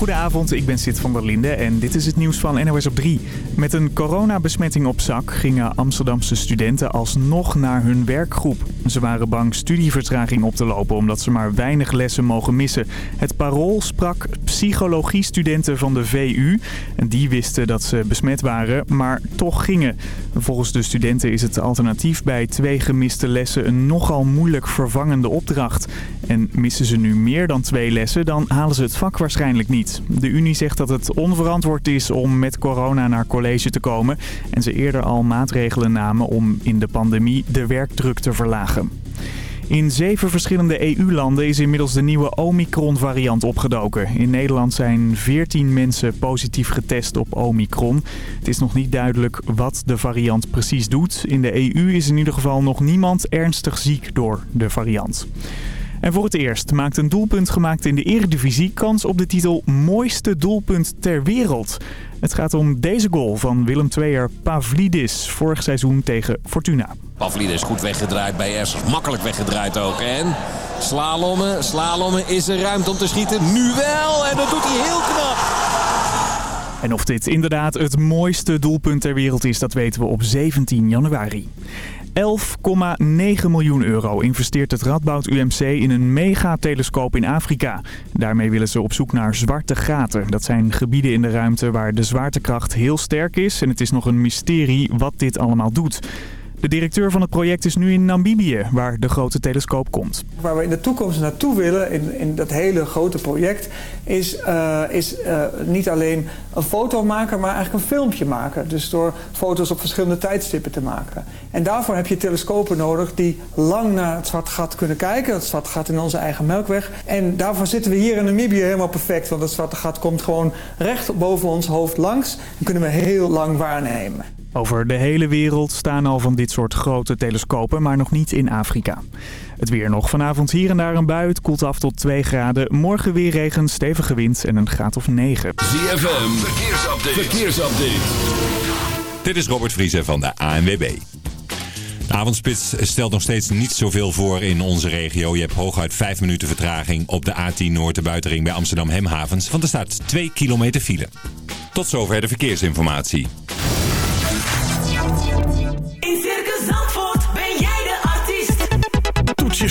Goedenavond, ik ben Sid van der Linde en dit is het nieuws van NOS op 3. Met een coronabesmetting op zak gingen Amsterdamse studenten alsnog naar hun werkgroep. Ze waren bang studievertraging op te lopen omdat ze maar weinig lessen mogen missen. Het parool sprak psychologiestudenten van de VU. En die wisten dat ze besmet waren, maar toch gingen. Volgens de studenten is het alternatief bij twee gemiste lessen een nogal moeilijk vervangende opdracht. En missen ze nu meer dan twee lessen, dan halen ze het vak waarschijnlijk niet. De Unie zegt dat het onverantwoord is om met corona naar college te komen. En ze eerder al maatregelen namen om in de pandemie de werkdruk te verlagen. In zeven verschillende EU-landen is inmiddels de nieuwe Omicron-variant opgedoken. In Nederland zijn 14 mensen positief getest op Omicron. Het is nog niet duidelijk wat de variant precies doet. In de EU is in ieder geval nog niemand ernstig ziek door de variant. En voor het eerst maakt een doelpunt gemaakt in de eredivisie kans op de titel mooiste doelpunt ter wereld. Het gaat om deze goal van Willem II'er Pavlidis vorig seizoen tegen Fortuna. Pavlidis goed weggedraaid bij Essers. Makkelijk weggedraaid ook. En slalommen, slalommen. Is er ruimte om te schieten? Nu wel. En dat doet hij heel knap. En of dit inderdaad het mooiste doelpunt ter wereld is, dat weten we op 17 januari. 11,9 miljoen euro investeert het Radboud UMC in een megatelescoop in Afrika. Daarmee willen ze op zoek naar zwarte gaten. Dat zijn gebieden in de ruimte waar de zwaartekracht heel sterk is. En het is nog een mysterie wat dit allemaal doet. De directeur van het project is nu in Namibië, waar de grote telescoop komt. Waar we in de toekomst naartoe willen, in, in dat hele grote project, is, uh, is uh, niet alleen een foto maken, maar eigenlijk een filmpje maken. Dus door foto's op verschillende tijdstippen te maken. En daarvoor heb je telescopen nodig die lang naar het zwarte gat kunnen kijken. Het zwarte gat in onze eigen melkweg. En daarvoor zitten we hier in Namibië helemaal perfect. Want het zwarte gat komt gewoon recht boven ons hoofd langs. En kunnen we heel lang waarnemen. Over de hele wereld staan al van dit soort grote telescopen, maar nog niet in Afrika. Het weer nog. Vanavond hier en daar een bui. Het koelt af tot 2 graden. Morgen weer regen, stevige wind en een graad of 9. ZFM, verkeersupdate. verkeersupdate. Dit is Robert Vriezen van de ANWB. De avondspits stelt nog steeds niet zoveel voor in onze regio. Je hebt hooguit 5 minuten vertraging op de A10 Noord de buitenring bij Amsterdam Hemhavens. Want er staat 2 kilometer file. Tot zover de verkeersinformatie.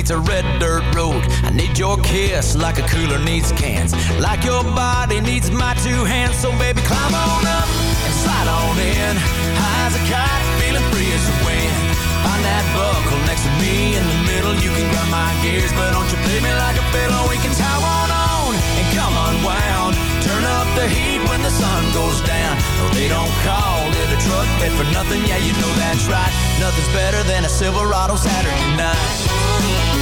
Meets a red dirt road. I need your kiss like a cooler needs cans. Like your body needs my two hands. So baby, climb on up and slide on in. High as a kite, feeling free as the wind. Find that buckle next to me in the middle. You can grab my gears, but don't you play me like a fiddle. We can tie one on and come unwound. Turn up the heat when the sun goes down. No, they don't call it a truck bed for nothing. Yeah, you know that's right. Nothing's better than a Silverado Saturday night.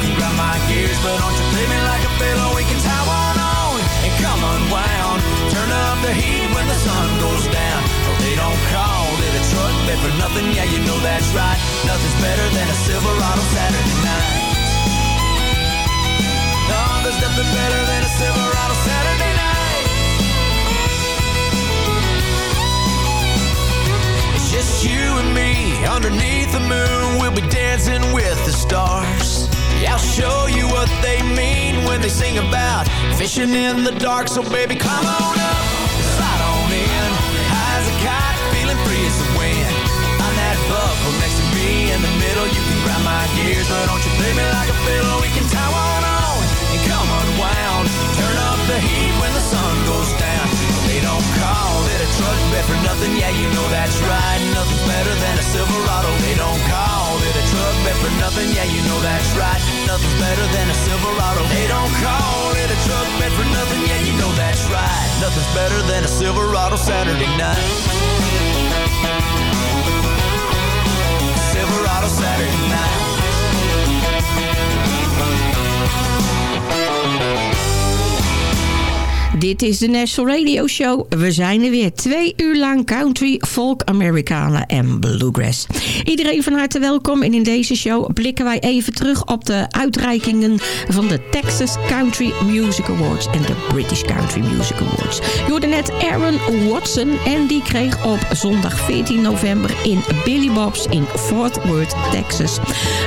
can grab my gears, but don't you play me like a fiddle. We can tie one on and come unwound. Turn up the heat when the sun goes down. Oh, they don't call it a truck bed for nothing. Yeah, you know that's right. Nothing's better than a Silverado Saturday night. No, there's nothing better than a Silverado Saturday night. It's just you and me underneath show you what they mean when they sing about fishing in the dark. So baby, come on up, slide on in. High as a kite, feeling free as the wind. Find that buckle next to me in the middle. You can grab my gears, but don't you play me like a fiddle. We can tie one on and come unwound. Turn up the heat when the sun goes down. They don't call it a truck bed for nothing. Yeah, you know that's right. Nothing's better than a Silverado. They don't call it truck bed for nothing. Yeah, you know that's right. Nothing's better than a Silverado. They don't call it a truck bed for nothing. Yeah, you know that's right. Nothing's better than a Silverado Saturday night. Silverado Saturday night. Dit is de National Radio Show. We zijn er weer twee uur lang country, folk, Americana en bluegrass. Iedereen van harte welkom en in deze show blikken wij even terug op de uitreikingen van de Texas Country Music Awards en de British Country Music Awards. Je hoorde net Aaron Watson en die kreeg op zondag 14 november in Billy Bob's in Fort Worth, Texas.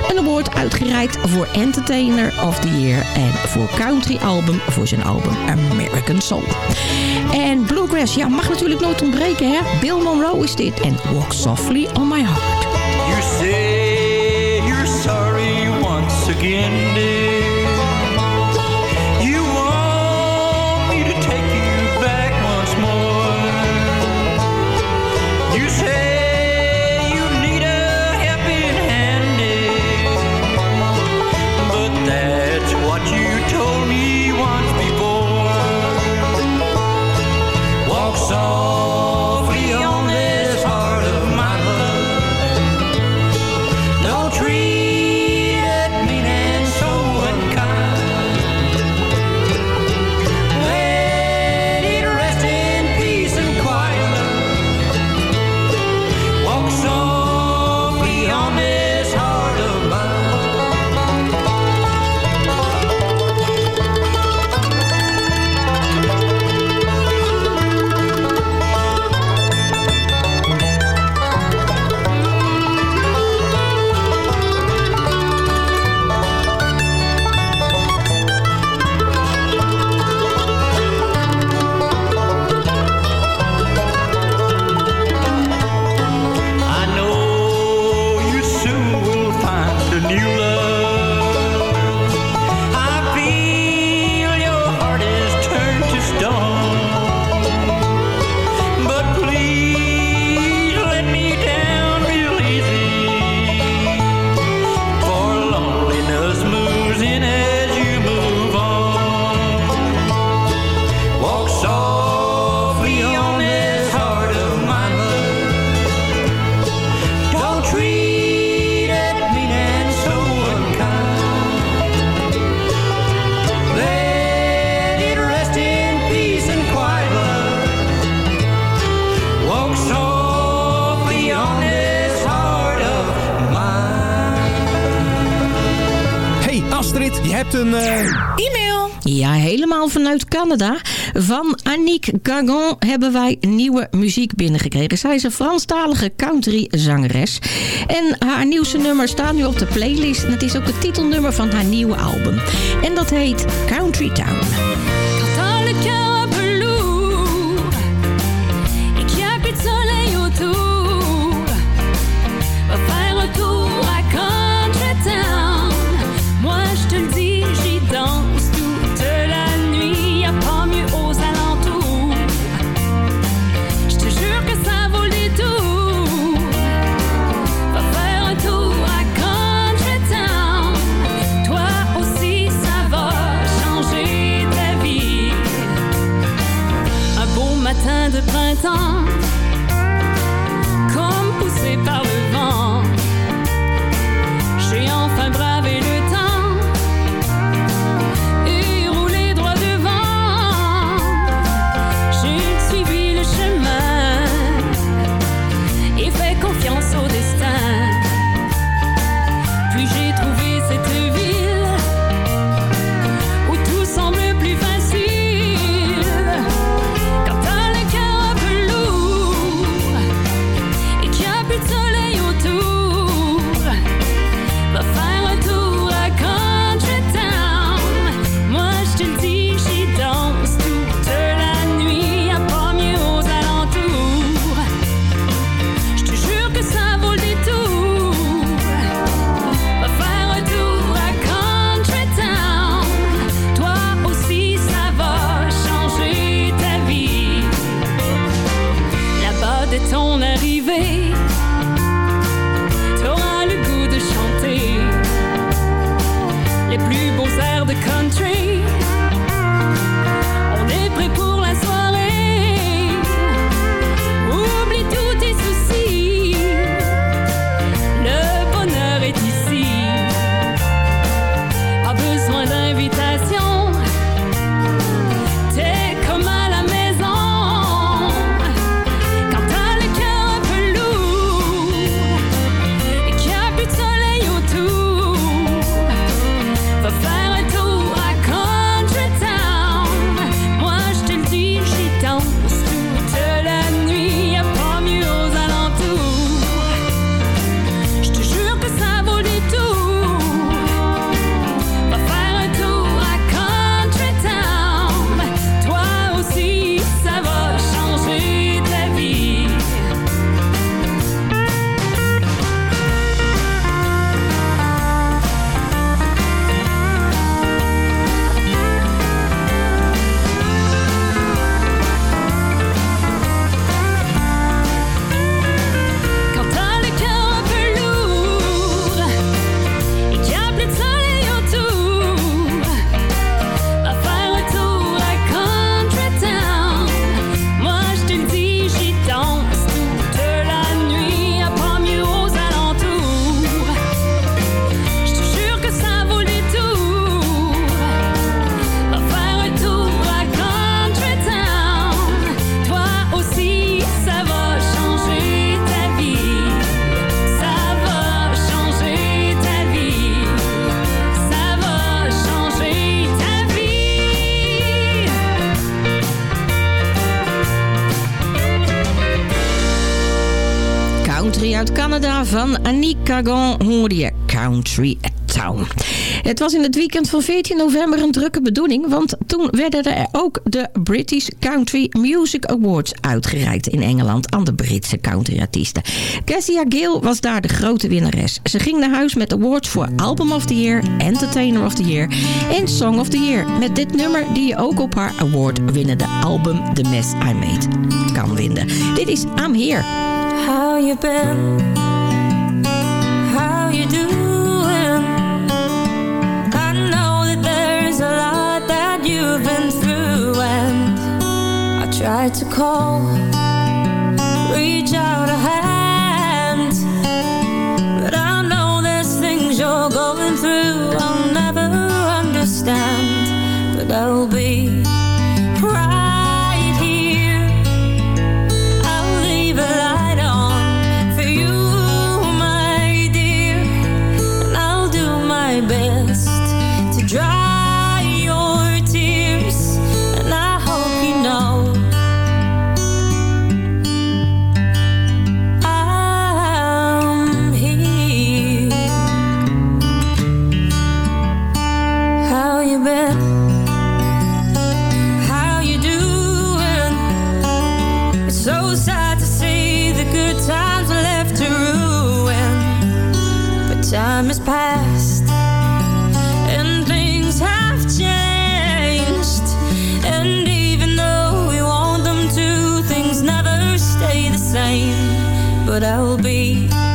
Een award uitgereikt voor Entertainer of the Year en voor Country Album voor zijn album American En Bluegrass, ja, mag natuurlijk nooit ontbreken, hè? Bill Monroe is dit en Walk Softly on My Heart. You say you're sorry once again, dear. E-mail. Ja, helemaal vanuit Canada. Van Annick Gagon hebben wij nieuwe muziek binnengekregen. Zij is een Franstalige country zangeres. En haar nieuwste nummer staat nu op de playlist. En het is ook het titelnummer van haar nieuwe album. En dat heet Country Town. song uit Canada van Annie Cagon hoorde je Country Town. Het was in het weekend van 14 november een drukke bedoeling... want toen werden er ook de British Country Music Awards uitgereikt in Engeland... aan de Britse countryartiesten. Cassia Gill was daar de grote winnares. Ze ging naar huis met awards voor Album of the Year, Entertainer of the Year... en Song of the Year. Met dit nummer die je ook op haar award winnende album The Mess I Made kan winnen. Dit is I'm Here... How you been? How you doing? I know that there's a lot that you've been through And I tried to call Reach out a hand But I know there's things you're going through I'll never understand But I'll be I'll be.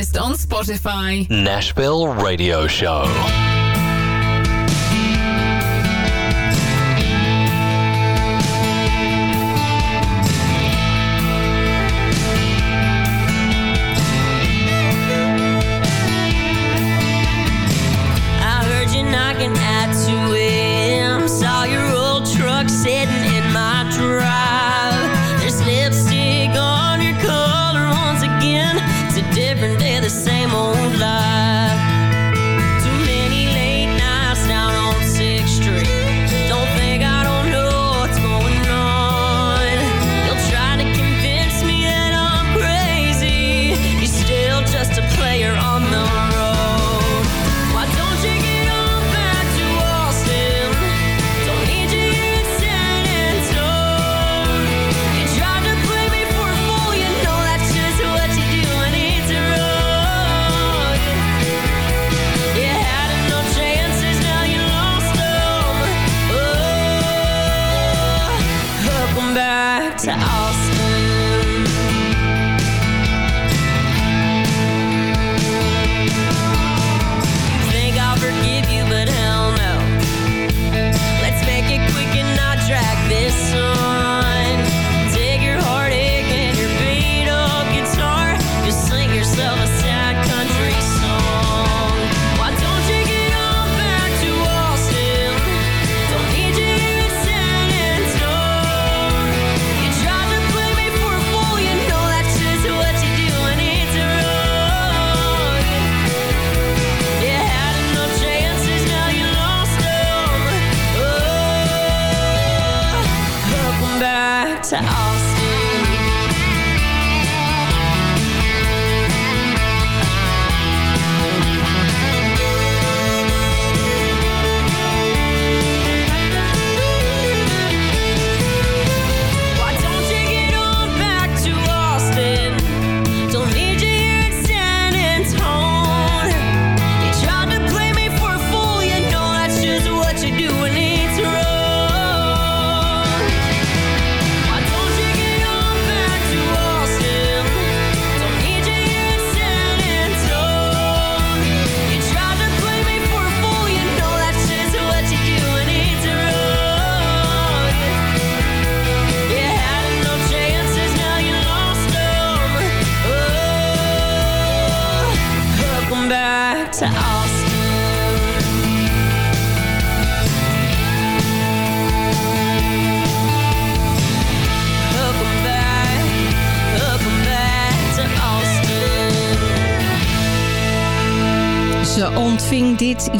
playlist on Spotify. Nashville Radio Show.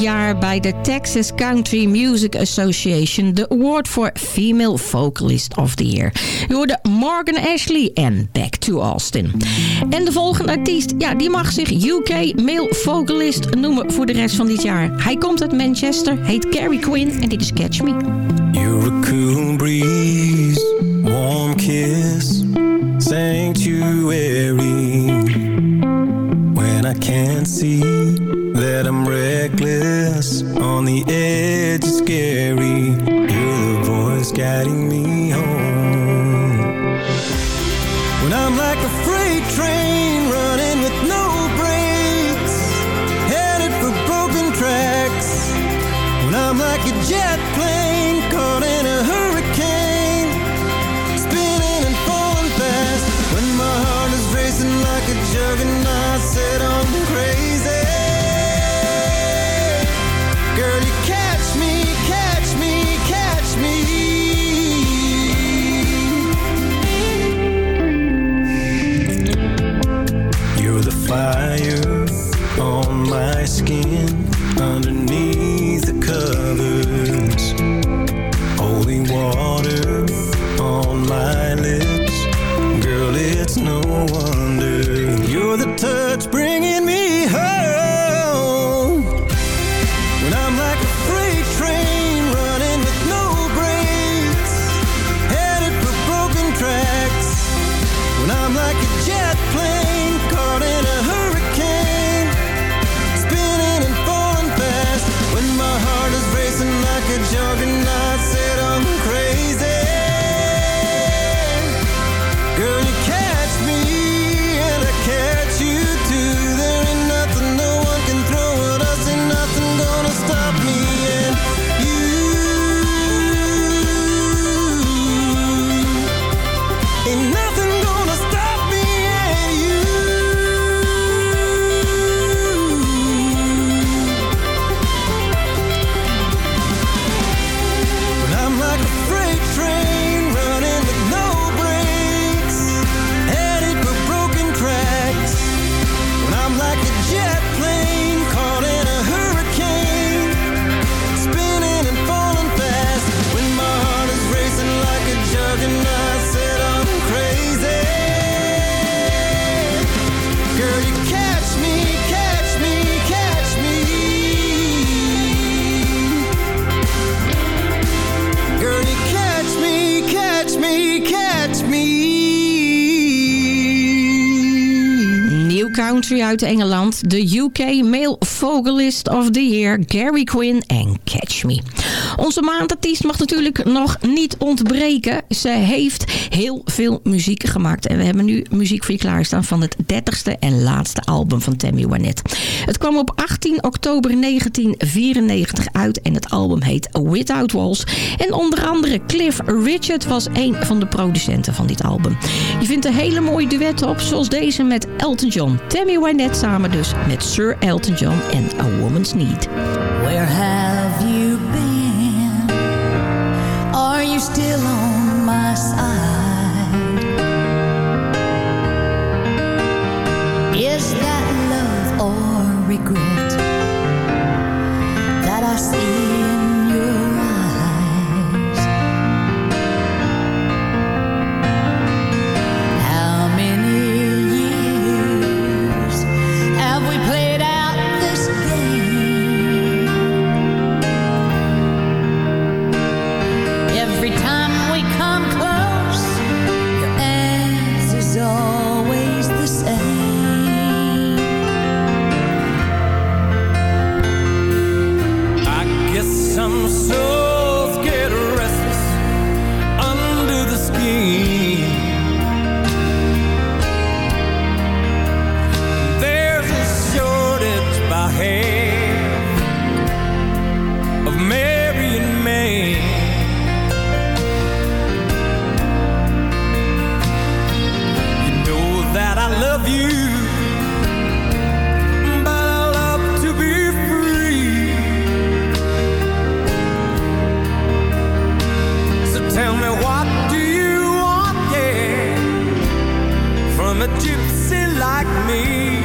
jaar bij de Texas Country Music Association... de award for Female Vocalist of the Year. Je hoorde Morgan Ashley en Back to Austin. En de volgende artiest, ja, die mag zich UK Male Vocalist noemen voor de rest van dit jaar. Hij komt uit Manchester, heet Carrie Quinn en dit is Catch Me. You're a cool breeze, warm kiss, sanctuary. When I can't see... that I'm reckless. On the edge, it's scary. You're the voice guiding me. Uit Engeland. De UK Male Vocalist of the Year, Gary Quinn en Catch Me. Onze maandartiest mag natuurlijk nog niet ontbreken. Ze heeft heel veel muziek gemaakt. En we hebben nu muziek voor je klaarstaan van het 30ste en laatste album van Tammy Wynette. Het kwam op 18 oktober 1994 uit en het album heet Without Walls. En onder andere Cliff Richard was een van de producenten van dit album. Je vindt een hele mooie duet op, zoals deze met Elton John. Tammy Wynette samen dus met Sir Elton John en A Woman's Need. Where have you been? Are you still on my side? From a gypsy like me?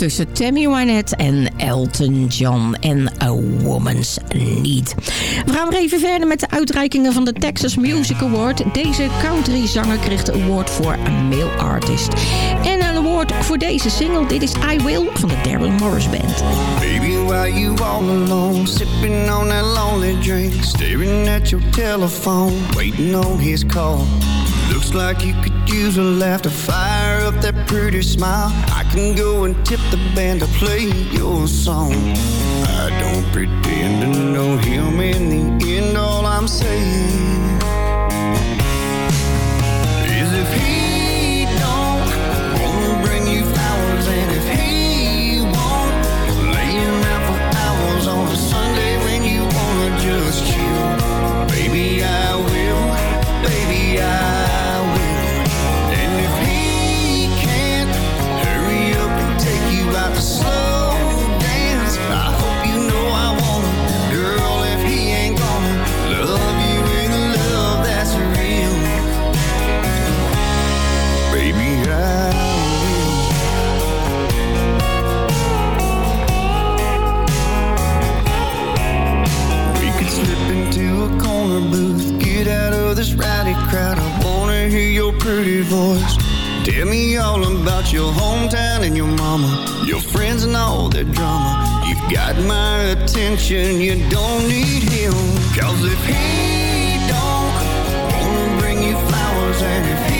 Tussen Tammy Wynette en Elton John en A Woman's Need. We gaan weer even verder met de uitreikingen van de Texas Music Award. Deze country zanger kreeg de award voor Male Artist. En een award voor deze single. Dit is I Will van de Daryl Morris Band. Baby, why you all alone? Sipping on that lonely drink. Staring at your telephone. Waiting on his call. Looks like you could use a laugh to fire up that pretty smile. I can go and tip the band to play your song. I don't pretend to know him in the end. All I'm saying crowd. I wanna hear your pretty voice. Tell me all about your hometown and your mama, your friends and all their drama. You've got my attention, you don't need him. Cause if he don't wanna bring you flowers and if he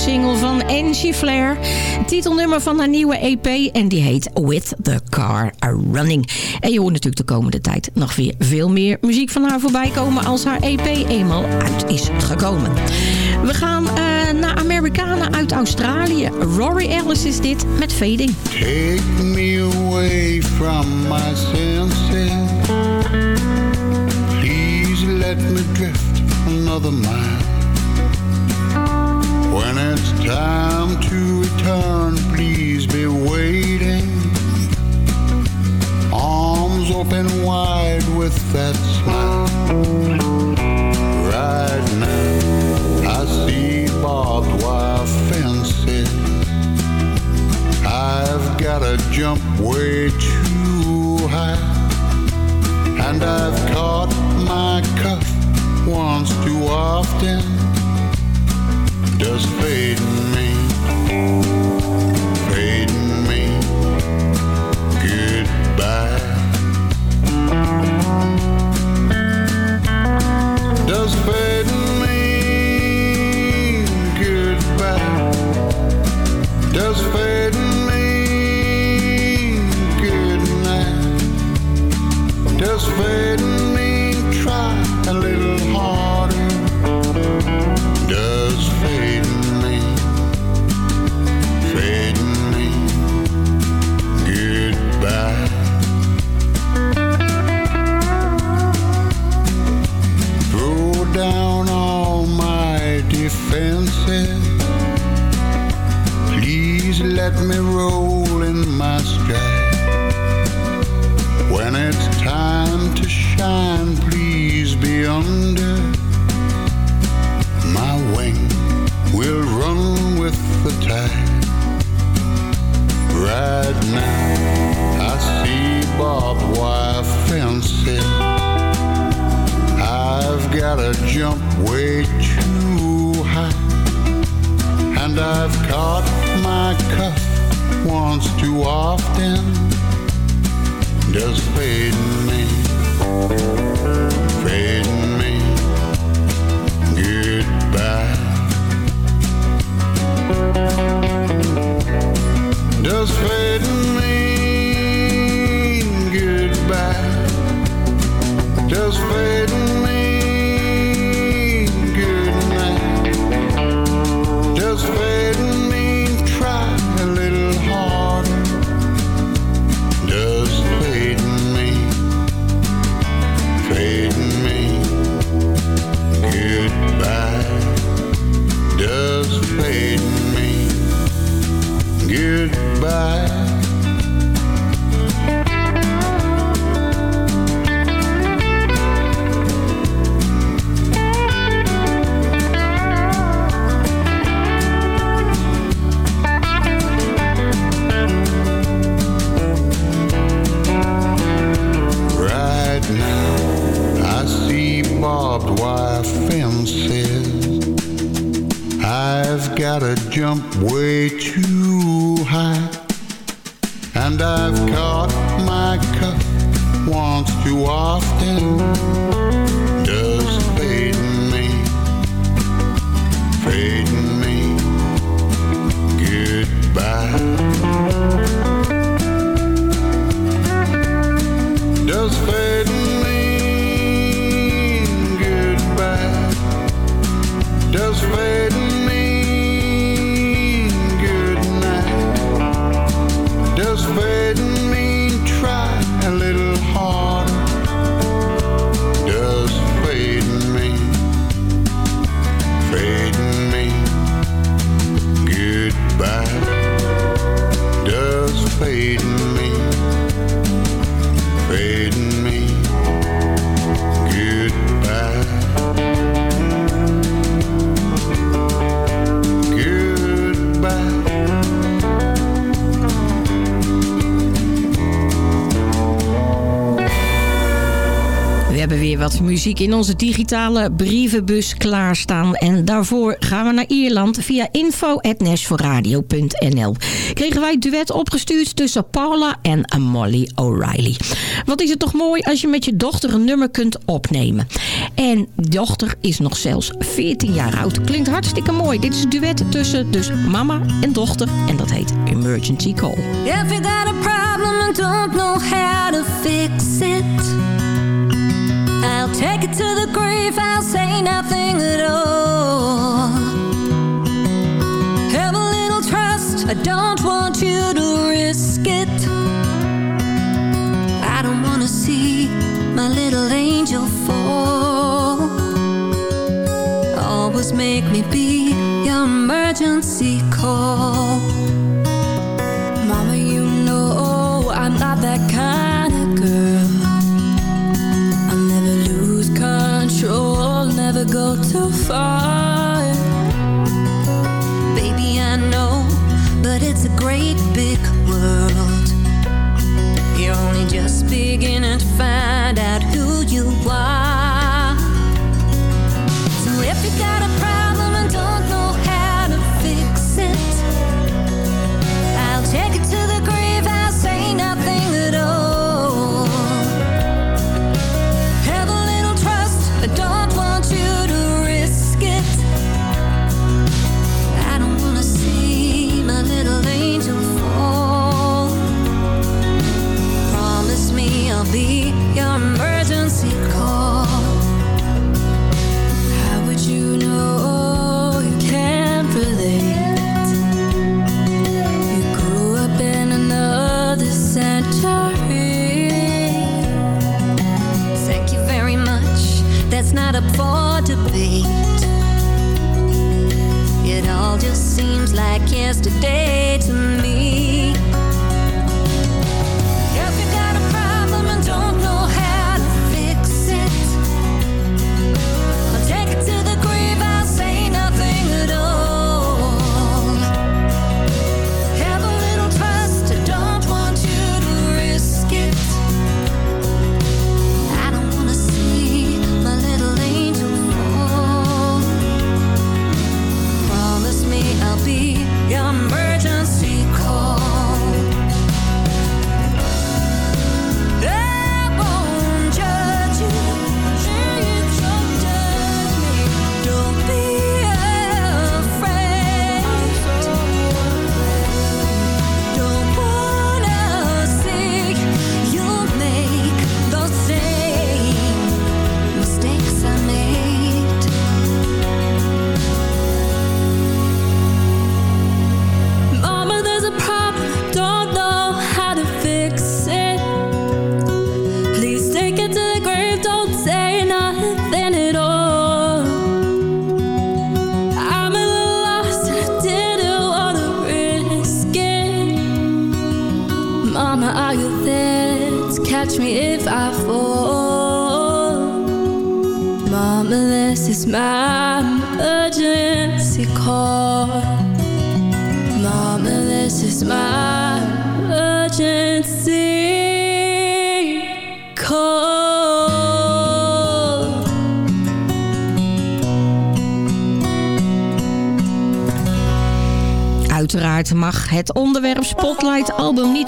Single van Angie Flair. Titelnummer van haar nieuwe EP en die heet With the Car Running. En je hoort natuurlijk de komende tijd nog weer veel meer muziek van haar voorbij komen als haar EP eenmaal uit is gekomen. We gaan eh, naar Amerikanen uit Australië. Rory Ellis is dit met Fading. Take me away from my senses. Please let me drift another mile. When it's time to return, please be waiting. Arms open wide with that smile. Right now, I see barbed wire fences. I've gotta jump way too high. And I've caught my cuff once too often. Does fading me, fading me, goodbye. Does fading goodbye? Does fading me roll in my stride. When it's time to shine, please be under my wing. We'll run with the tide. Right now, I see barbed wire fences. I've gotta jump way too high. And I've caught my cuff once too often. just fading me, fading me, goodbye. Does fading mean goodbye? Does fading in onze digitale brievenbus klaarstaan. En daarvoor gaan we naar Ierland via info.nashforradio.nl. Kregen wij het duet opgestuurd tussen Paula en Molly O'Reilly. Wat is het toch mooi als je met je dochter een nummer kunt opnemen. En dochter is nog zelfs 14 jaar oud. Klinkt hartstikke mooi. Dit is het duet tussen dus mama en dochter. En dat heet Emergency Call. You got a problem take it to the grave, I'll say nothing at all. Have a little trust, I don't want you to risk it. I don't wanna see my little angel fall. Always make me be your emergency call. so far.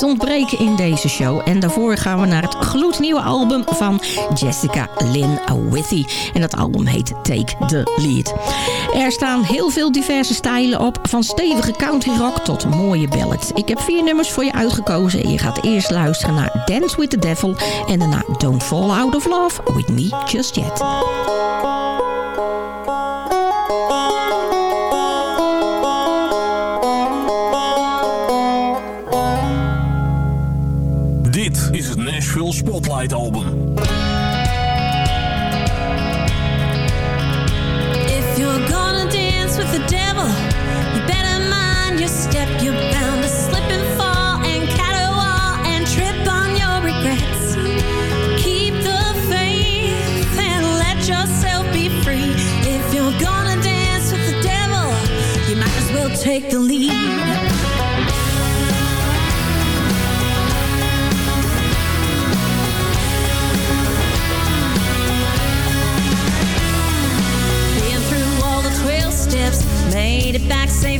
Ontbreken in deze show. En daarvoor gaan we naar het gloednieuwe album van Jessica Lynn Withy. En dat album heet Take the Lead. Er staan heel veel diverse stijlen op. Van stevige country rock tot mooie ballads. Ik heb vier nummers voor je uitgekozen. En je gaat eerst luisteren naar Dance with the Devil. En daarna Don't Fall Out of Love with Me Just Yet.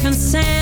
safe and sound.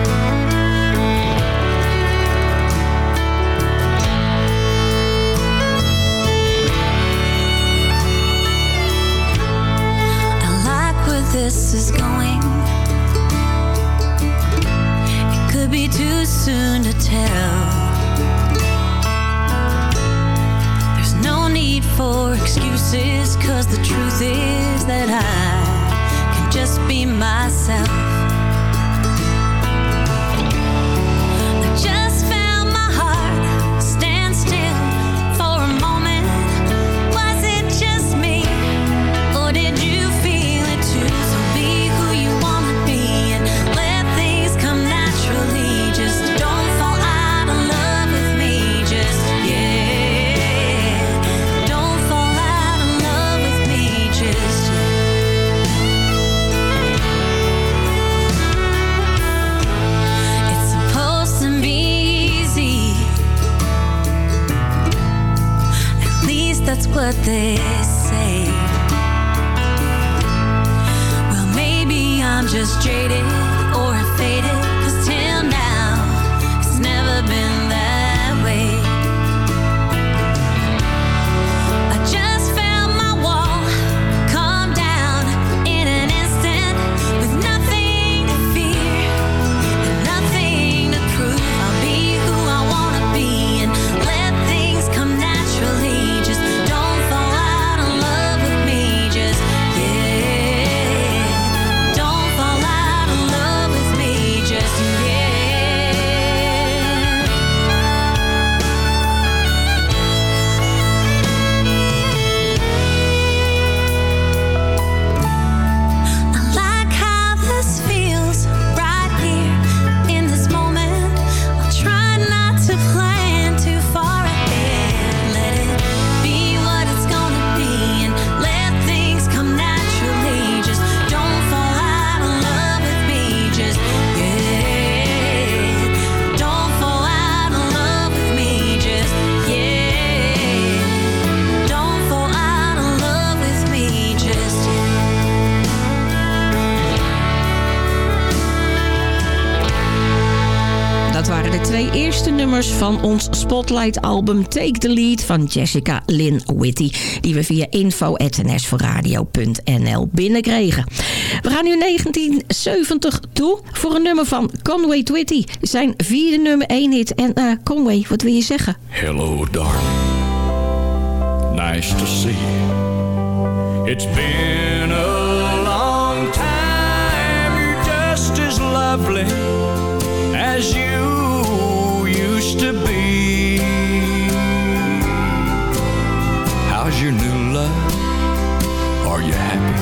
Van ons Spotlight-album Take the Lead van Jessica Lynn Whitty, die we via info.nsvoorradio.nl binnenkregen. We gaan nu 1970 toe voor een nummer van Conway Twitty, zijn vierde nummer 1 hit. En eh, Conway, wat wil je zeggen? Hello, darling. Nice to see you. It's been a long time. Just as lovely as you used to be. How's your new love? Are you happy?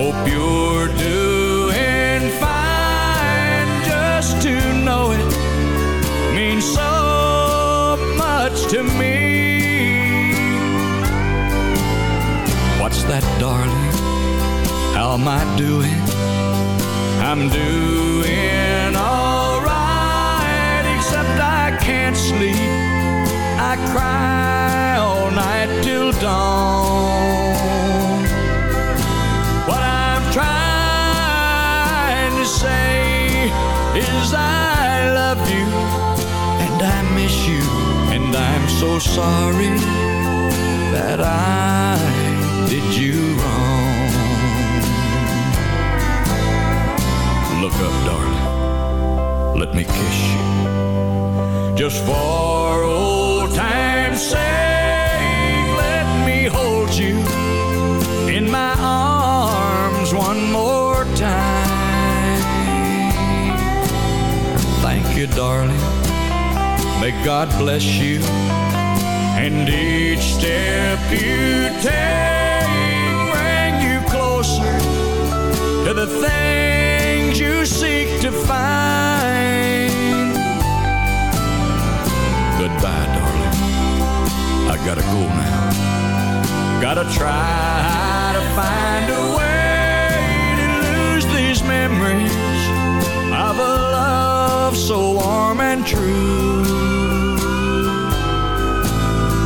Hope you're doing fine. Just to know it means so much to me. What's that, darling? How am I doing? I'm doing I cry all night till dawn. What I'm trying to say is I love you and I miss you, and I'm so sorry that I did you wrong. Look up, darling. Let me kiss you. Just for old time's sake, let me hold you in my arms one more time. Thank you, darling. May God bless you. And each step you take bring you closer to the things you seek to find. I gotta go now. Gotta try to find a way to lose these memories of a love so warm and true.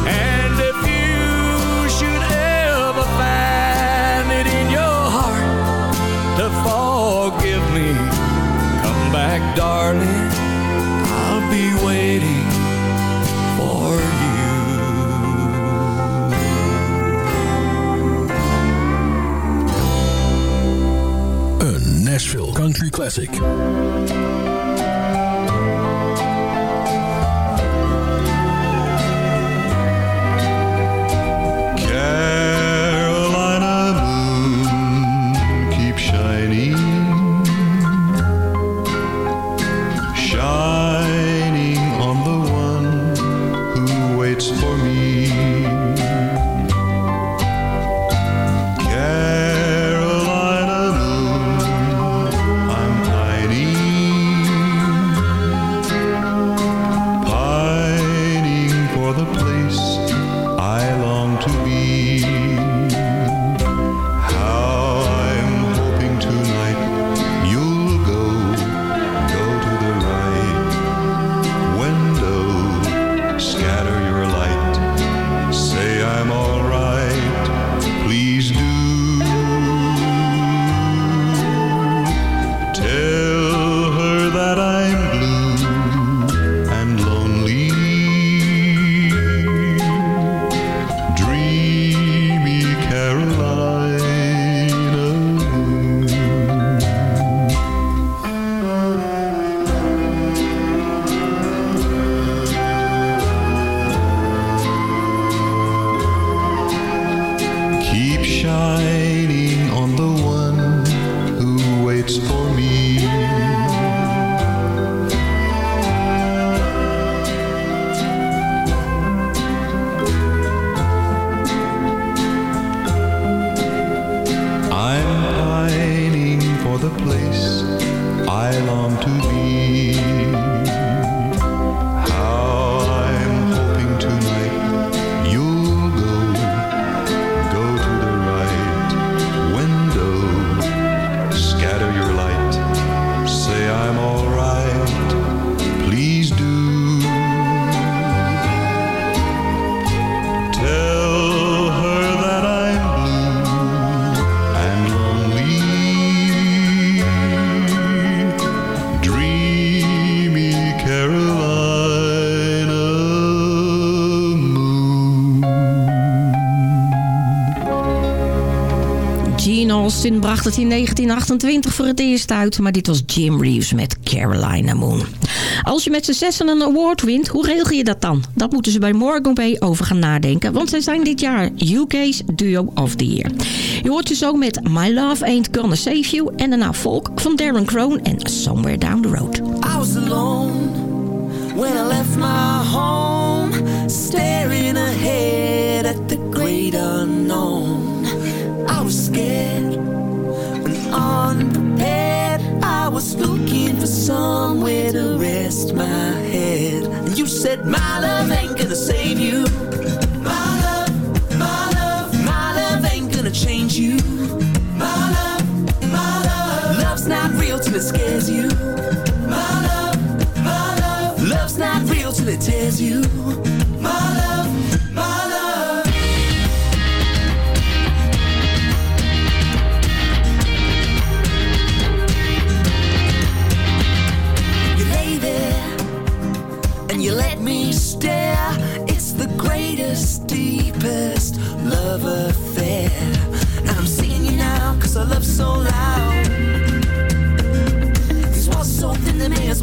And if you should ever find it in your heart to forgive me, come back, darling. I'll be waiting Nashville Country Classic. Bracht het in 1928 voor het eerst uit, maar dit was Jim Reeves met Carolina Moon. Als je met z'n zessen een award wint, hoe regel je dat dan? Dat moeten ze bij Morgan Bay over gaan nadenken, want zij zijn dit jaar UK's Duo of the Year. Je hoort dus ook met My Love Ain't Gonna Save You en daarna Folk van Darren Crone en Somewhere Down the Road. I was alone when I left my home, said, My love ain't gonna save you.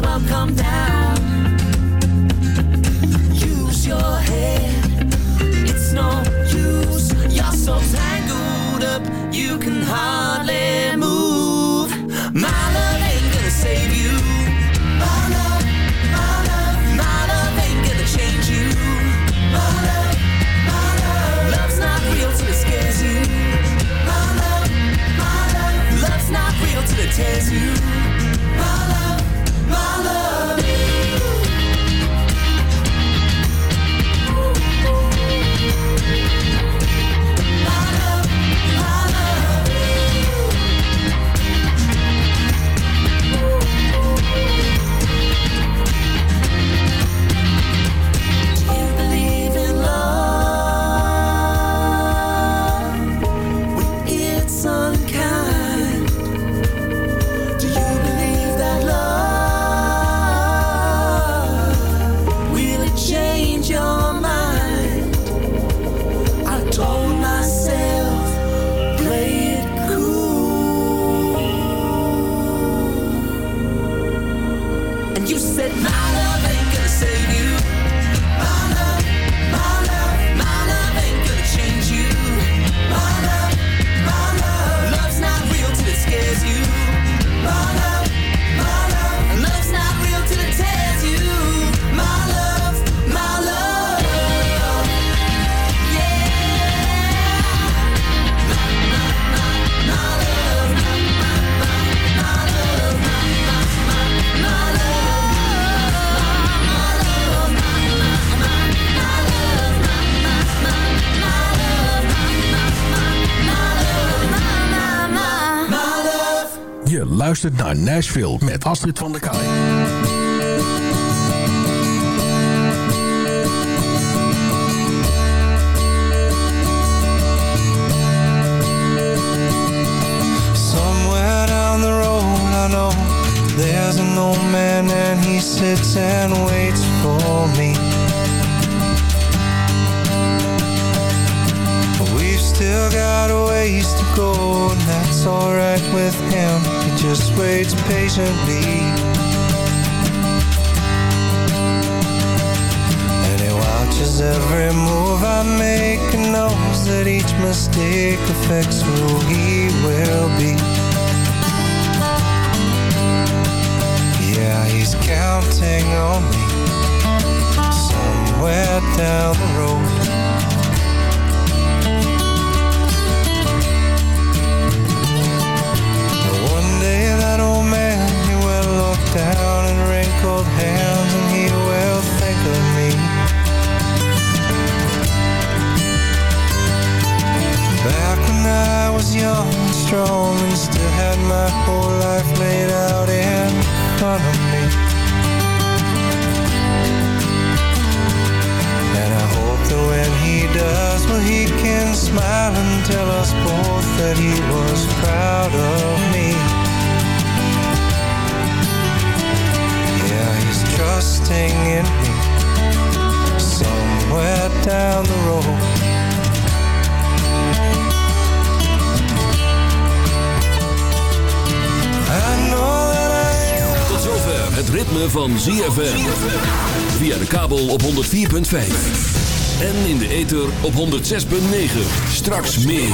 come down. Nashville met Astrid van der Kaai. Somewhere down the road I know There's an old man and he sits and waits just waits patiently. And he watches every move I make And knows that each mistake affects who he will be. Yeah, he's counting on me Somewhere down the road cold hands and he will think of me. Back when I was young and strong and still had my whole life laid out in front of me. And I hope that when he does, well he can smile and tell us both that he was proud of me. in somewhere down the road. Tot zover het ritme van ZFM. Via de kabel op 104.5. En in de ether op 106.9. Straks meer.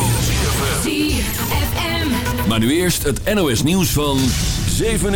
Maar nu eerst het NOS nieuws van 7